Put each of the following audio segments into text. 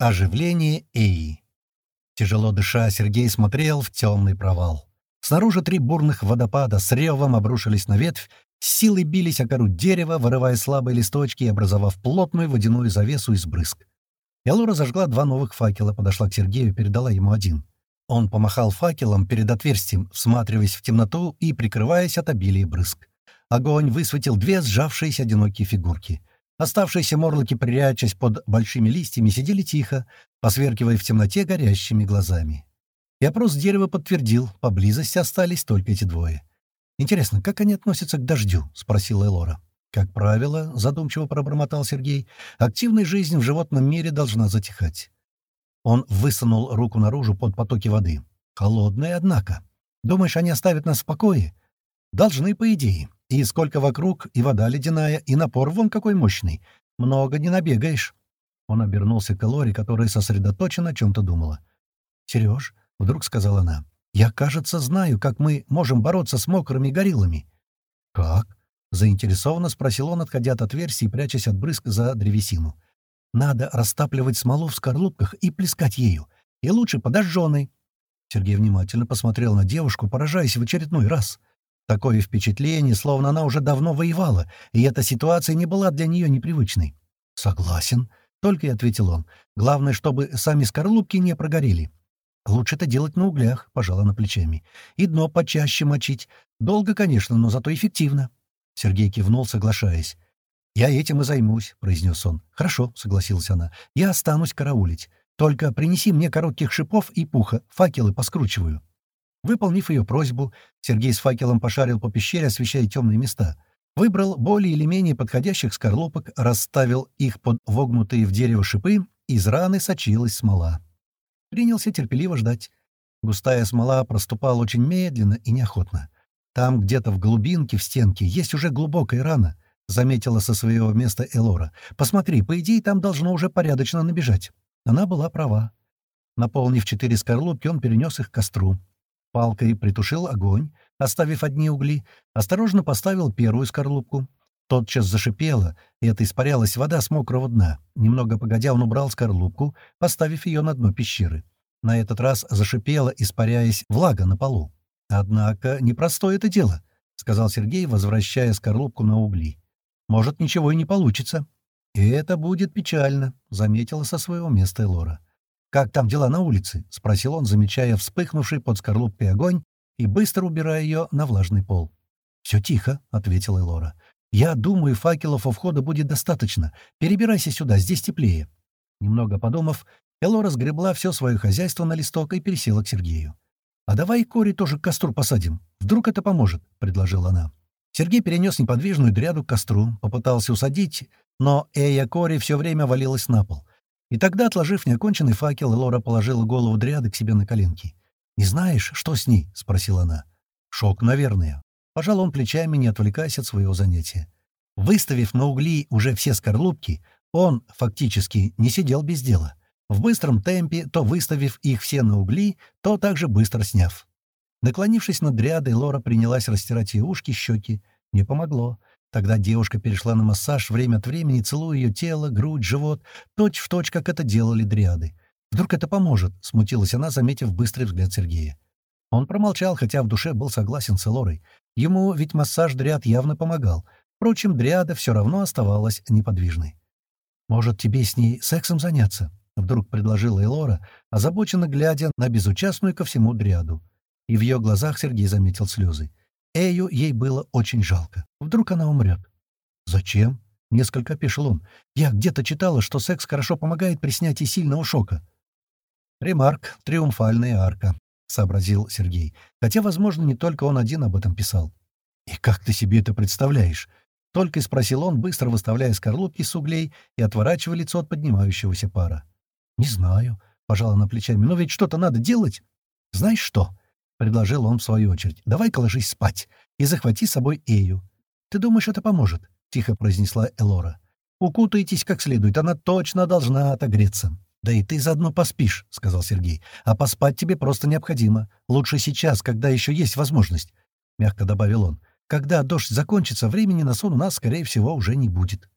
Оживление Эи. Тяжело дыша, Сергей смотрел в темный провал. Снаружи три бурных водопада с ревом обрушились на ветвь, с силой бились о кору дерева, вырывая слабые листочки и образовав плотную водяную завесу из брызг. Ялура зажгла два новых факела, подошла к Сергею и передала ему один. Он помахал факелом перед отверстием, всматриваясь в темноту и прикрываясь от обилия брызг. Огонь высветил две сжавшиеся одинокие фигурки. Оставшиеся морлоки, прячась под большими листьями, сидели тихо, посверкивая в темноте горящими глазами. И опрос дерева подтвердил, поблизости остались только эти двое. «Интересно, как они относятся к дождю?» — спросила Элора. «Как правило», — задумчиво пробормотал Сергей, — «активная жизнь в животном мире должна затихать». Он высунул руку наружу под потоки воды. «Холодная, однако. Думаешь, они оставят нас в покое?» «Должны, по идее. И сколько вокруг, и вода ледяная, и напор вон какой мощный. Много не набегаешь». Он обернулся к Лоре, которая сосредоточенно о чем-то думала. «Сереж», — вдруг сказала она, — «я, кажется, знаю, как мы можем бороться с мокрыми гориллами». «Как?» — заинтересованно спросил он, отходя от отверстия и прячась от брызг за древесину. «Надо растапливать смолу в скорлупках и плескать ею. И лучше подожженной». Сергей внимательно посмотрел на девушку, поражаясь в очередной раз. Такое впечатление, словно она уже давно воевала, и эта ситуация не была для нее непривычной. «Согласен», — только и ответил он. «Главное, чтобы сами скорлупки не прогорели. Лучше это делать на углях», — пожала на плечами. «И дно почаще мочить. Долго, конечно, но зато эффективно». Сергей кивнул, соглашаясь. «Я этим и займусь», — произнес он. «Хорошо», — согласилась она. «Я останусь караулить. Только принеси мне коротких шипов и пуха, факелы поскручиваю». Выполнив ее просьбу, Сергей с факелом пошарил по пещере, освещая темные места. Выбрал более или менее подходящих скорлупок, расставил их под вогнутые в дерево шипы, из раны сочилась смола. Принялся терпеливо ждать. Густая смола проступала очень медленно и неохотно. Там, где-то в глубинке, в стенке, есть уже глубокая рана, — заметила со своего места Элора. «Посмотри, по идее, там должно уже порядочно набежать». Она была права. Наполнив четыре скорлупки, он перенес их к костру. Палкой притушил огонь, оставив одни угли, осторожно поставил первую скорлупку. Тотчас зашипело, и это испарялась вода с мокрого дна. Немного погодя, он убрал скорлупку, поставив ее на дно пещеры. На этот раз зашипело, испаряясь влага на полу. «Однако непростое это дело», — сказал Сергей, возвращая скорлупку на угли. «Может, ничего и не получится». «И это будет печально», — заметила со своего места Элора. «Как там дела на улице?» — спросил он, замечая вспыхнувший под скорлупкой огонь и быстро убирая ее на влажный пол. «Все тихо», — ответила Элора. «Я думаю, факелов у входа будет достаточно. Перебирайся сюда, здесь теплее». Немного подумав, Элора сгребла все свое хозяйство на листок и пересела к Сергею. «А давай Кори тоже к костру посадим. Вдруг это поможет», — предложила она. Сергей перенес неподвижную дряду к костру, попытался усадить, но Эя Кори все время валилась на пол. И тогда, отложив неоконченный факел, Лора положила голову Дриады к себе на коленки. «Не знаешь, что с ней?» — спросила она. «Шок, наверное». Пожал он плечами, не отвлекаясь от своего занятия. Выставив на угли уже все скорлупки, он, фактически, не сидел без дела. В быстром темпе, то выставив их все на угли, то также быстро сняв. Наклонившись над Дриадой, Лора принялась растирать ей ушки, щеки. Не помогло. Тогда девушка перешла на массаж, время от времени целуя ее тело, грудь, живот, точь в точь, как это делали дриады. «Вдруг это поможет?» — смутилась она, заметив быстрый взгляд Сергея. Он промолчал, хотя в душе был согласен с Элорой. Ему ведь массаж дриад явно помогал. Впрочем, дриада все равно оставалась неподвижной. «Может, тебе с ней сексом заняться?» — вдруг предложила Элора, озабоченно глядя на безучастную ко всему дриаду. И в ее глазах Сергей заметил слезы. Эю ей было очень жалко. Вдруг она умрет. «Зачем?» — несколько опешил он. «Я где-то читала, что секс хорошо помогает при снятии сильного шока». «Ремарк, триумфальная арка», — сообразил Сергей. Хотя, возможно, не только он один об этом писал. «И как ты себе это представляешь?» Только спросил он, быстро выставляя скорлупки с углей и отворачивая лицо от поднимающегося пара. «Не знаю», — пожала на плечами, — «но ведь что-то надо делать». «Знаешь что?» — предложил он в свою очередь. «Давай-ка ложись спать и захвати с собой Эю. Ты думаешь, это поможет?» — тихо произнесла Элора. «Укутайтесь как следует, она точно должна отогреться». «Да и ты заодно поспишь», — сказал Сергей. «А поспать тебе просто необходимо. Лучше сейчас, когда еще есть возможность», — мягко добавил он. «Когда дождь закончится, времени на сон у нас, скорее всего, уже не будет».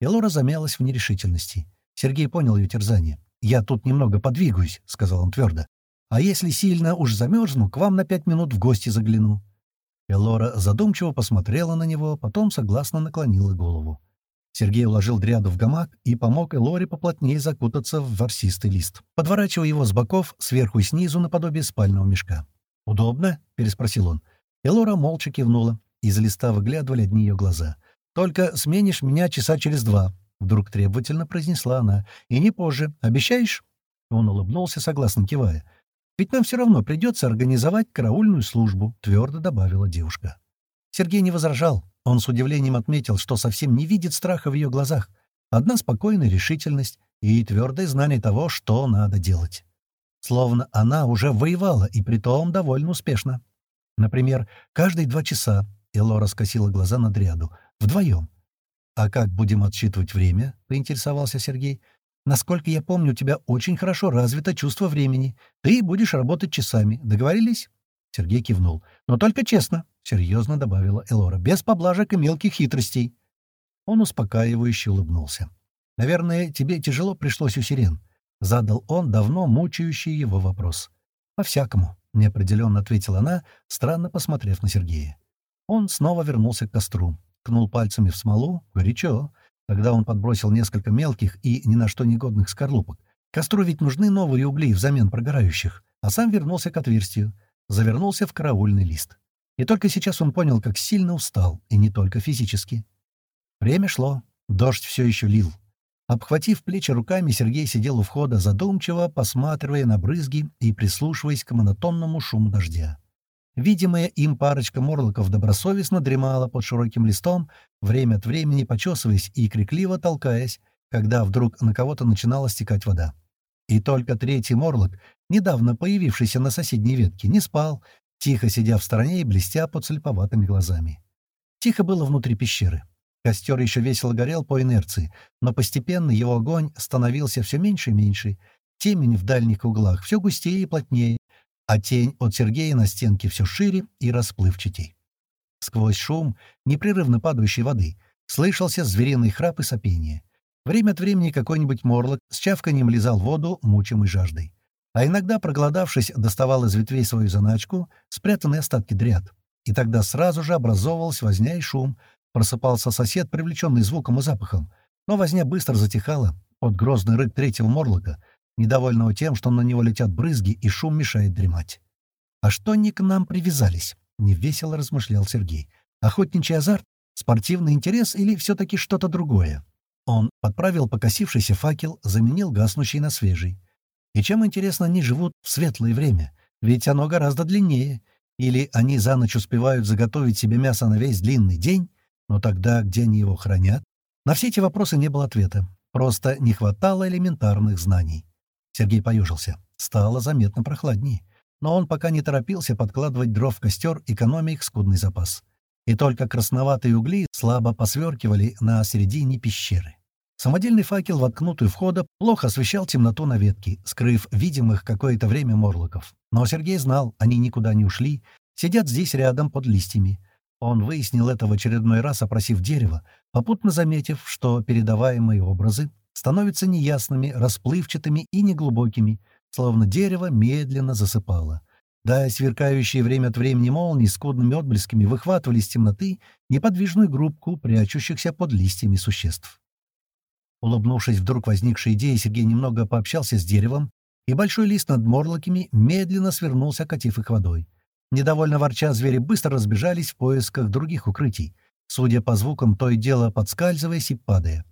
Элора замялась в нерешительности. Сергей понял ее терзание. я тут немного подвигаюсь», — сказал он твердо. «А если сильно уж замерзну, к вам на пять минут в гости загляну». Элора задумчиво посмотрела на него, потом согласно наклонила голову. Сергей уложил дряду в гамак и помог Элоре поплотнее закутаться в ворсистый лист, подворачивая его с боков, сверху и снизу, наподобие спального мешка. «Удобно?» — переспросил он. Элора молча кивнула. Из листа выглядывали одни ее глаза. «Только сменишь меня часа через два», — вдруг требовательно произнесла она. «И не позже. Обещаешь?» Он улыбнулся, согласно кивая. «Ведь нам все равно придется организовать караульную службу», — твердо добавила девушка. Сергей не возражал. Он с удивлением отметил, что совсем не видит страха в ее глазах. Одна спокойная решительность и твердое знание того, что надо делать. Словно она уже воевала, и притом довольно успешно. Например, каждые два часа Элора скосила глаза на дряду. Вдвоем. «А как будем отсчитывать время?» — поинтересовался Сергей. «Насколько я помню, у тебя очень хорошо развито чувство времени. Ты будешь работать часами. Договорились?» Сергей кивнул. «Но только честно», — серьезно добавила Элора, — «без поблажек и мелких хитростей». Он успокаивающе улыбнулся. «Наверное, тебе тяжело пришлось у сирен», — задал он давно мучающий его вопрос. «По-всякому», — неопределенно ответила она, странно посмотрев на Сергея. Он снова вернулся к костру, ткнул пальцами в смолу, горячо. Тогда он подбросил несколько мелких и ни на что негодных скорлупок. Костру ведь нужны новые угли взамен прогорающих, а сам вернулся к отверстию завернулся в караульный лист. И только сейчас он понял, как сильно устал, и не только физически. Время шло, дождь все еще лил. Обхватив плечи руками, Сергей сидел у входа, задумчиво посматривая на брызги и прислушиваясь к монотонному шуму дождя. Видимая им парочка морлоков добросовестно дремала под широким листом, время от времени почесываясь и крикливо толкаясь, когда вдруг на кого-то начинала стекать вода. И только третий морлок, недавно появившийся на соседней ветке, не спал, тихо сидя в стороне и блестя под слеповатыми глазами. Тихо было внутри пещеры. Костер еще весело горел по инерции, но постепенно его огонь становился все меньше и меньше, темень в дальних углах все густее и плотнее, а тень от Сергея на стенке все шире и расплывчатей. Сквозь шум непрерывно падающей воды слышался звериный храп и сопение. Время от времени какой-нибудь морлок с чавканием лизал воду, мучимый жаждой. А иногда, проголодавшись, доставал из ветвей свою заначку, спрятанные остатки дряд. И тогда сразу же образовывался возня и шум. Просыпался сосед, привлеченный звуком и запахом. Но возня быстро затихала под грозный рык третьего морлока, недовольного тем, что на него летят брызги, и шум мешает дремать. «А что они к нам привязались?» — невесело размышлял Сергей. «Охотничий азарт? Спортивный интерес или все-таки что-то другое?» Он подправил покосившийся факел, заменил гаснущий на свежий. И чем, интересно, они живут в светлое время? Ведь оно гораздо длиннее. Или они за ночь успевают заготовить себе мясо на весь длинный день? Но тогда где они его хранят? На все эти вопросы не было ответа. Просто не хватало элементарных знаний. Сергей поюжился. Стало заметно прохладнее. Но он пока не торопился подкладывать дров в костер, экономя их скудный запас и только красноватые угли слабо посверкивали на середине пещеры. Самодельный факел, воткнутый входа, плохо освещал темноту на ветке, скрыв видимых какое-то время морлоков. Но Сергей знал, они никуда не ушли, сидят здесь рядом под листьями. Он выяснил это в очередной раз, опросив дерево, попутно заметив, что передаваемые образы становятся неясными, расплывчатыми и неглубокими, словно дерево медленно засыпало. Да, сверкающие время от времени молнии скудными отблесками выхватывали из темноты неподвижную группку прячущихся под листьями существ. Улыбнувшись вдруг возникшей идеей, Сергей немного пообщался с деревом, и большой лист над морлоками медленно свернулся, катив их водой. Недовольно ворча, звери быстро разбежались в поисках других укрытий, судя по звукам, то и дело подскальзываясь и падая.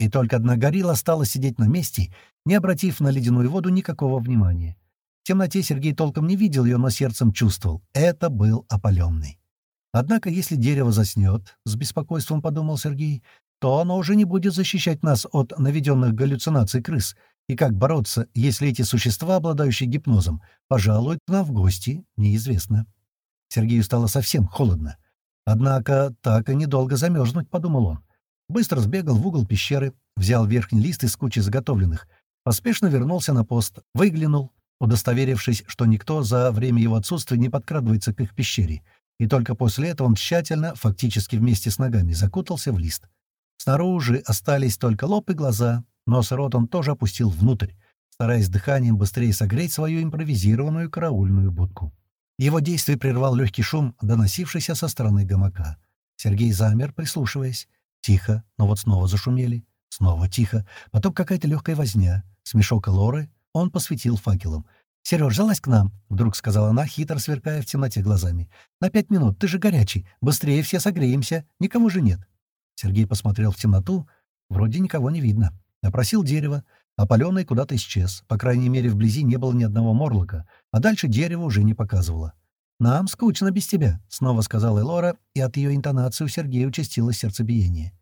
И только одна горилла стала сидеть на месте, не обратив на ледяную воду никакого внимания. В темноте Сергей толком не видел ее, но сердцем чувствовал. Это был опаленный. Однако, если дерево заснет, — с беспокойством подумал Сергей, — то оно уже не будет защищать нас от наведенных галлюцинаций крыс. И как бороться, если эти существа, обладающие гипнозом, пожалуют к нам в гости, неизвестно. Сергею стало совсем холодно. Однако так и недолго замерзнуть, — подумал он. Быстро сбегал в угол пещеры, взял верхний лист из кучи заготовленных, поспешно вернулся на пост, выглянул, удостоверившись, что никто за время его отсутствия не подкрадывается к их пещере, и только после этого он тщательно, фактически вместе с ногами, закутался в лист. Снаружи остались только лоб и глаза, нос и рот он тоже опустил внутрь, стараясь дыханием быстрее согреть свою импровизированную караульную будку. Его действие прервал легкий шум, доносившийся со стороны гамака. Сергей замер, прислушиваясь. Тихо, но вот снова зашумели. Снова тихо. Потом какая-то легкая возня. Смешок Лоры. Он посветил факелом. «Серёж, залазь к нам», — вдруг сказала она, хитро сверкая в темноте глазами. «На пять минут, ты же горячий. Быстрее все согреемся. Никого же нет». Сергей посмотрел в темноту. Вроде никого не видно. Опросил дерево. Опаленный куда-то исчез. По крайней мере, вблизи не было ни одного морлока. А дальше дерево уже не показывало. «Нам скучно без тебя», — снова сказала Элора, и от ее интонации у Сергея участилось сердцебиение.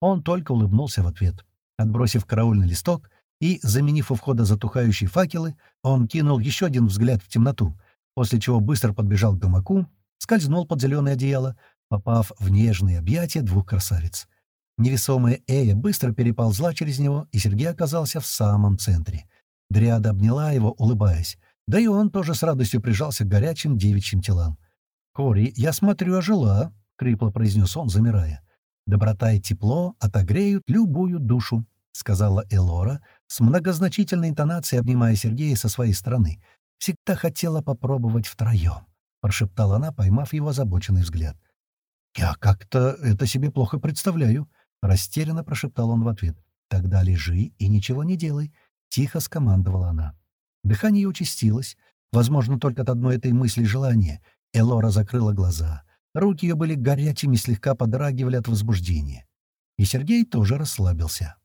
Он только улыбнулся в ответ. Отбросив караульный листок, и, заменив у входа затухающие факелы, он кинул еще один взгляд в темноту, после чего быстро подбежал к гамаку, скользнул под зеленое одеяло, попав в нежные объятия двух красавиц. Невесомая Эя быстро переползла через него, и Сергей оказался в самом центре. Дриада обняла его, улыбаясь. Да и он тоже с радостью прижался к горячим девичьим телам. «Кори, я смотрю, ожила», — крипло произнес он, замирая. «Доброта и тепло отогреют любую душу», — сказала Элора, с многозначительной интонацией обнимая Сергея со своей стороны. «Всегда хотела попробовать втроем», — прошептала она, поймав его озабоченный взгляд. «Я как-то это себе плохо представляю», — растерянно прошептал он в ответ. «Тогда лежи и ничего не делай», — тихо скомандовала она. Дыхание участилось, возможно, только от одной этой мысли желания. Элора закрыла глаза. Руки ее были горячими, слегка подрагивали от возбуждения. И Сергей тоже расслабился.